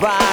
by.